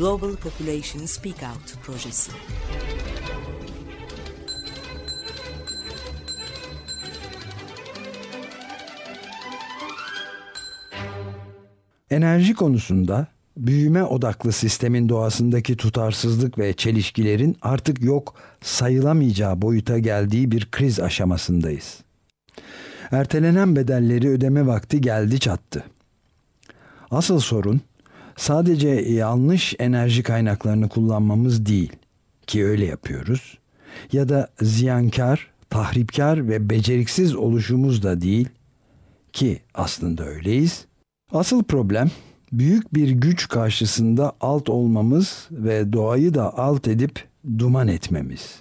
Global Population Speak Out projesi. Enerji konusunda büyüme odaklı sistemin doğasındaki tutarsızlık ve çelişkilerin artık yok sayılamayacağı boyuta geldiği bir kriz aşamasındayız. Ertelenen bedelleri ödeme vakti geldi çattı. Asıl sorun sadece yanlış enerji kaynaklarını kullanmamız değil ki öyle yapıyoruz ya da ziyankar, tahripkar ve beceriksiz oluşumuz da değil ki aslında öyleyiz. Asıl problem büyük bir güç karşısında alt olmamız ve doğayı da alt edip duman etmemiz.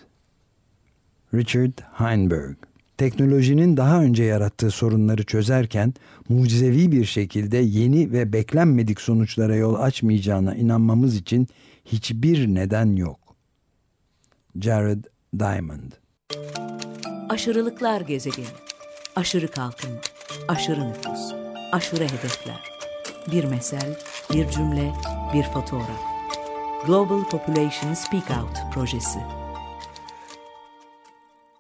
Richard Heinberg teknolojinin daha önce yarattığı sorunları çözerken mucizevi bir şekilde yeni ve beklenmedik sonuçlara yol açmayacağına inanmamız için hiçbir neden yok. Jared Diamond Aşırılıklar gezegeni. Aşırı kalkınma, aşırı nüfus, aşırı hedefler. Bir mesel, bir cümle, bir fotoğraf. Global Population Speak Out projesi.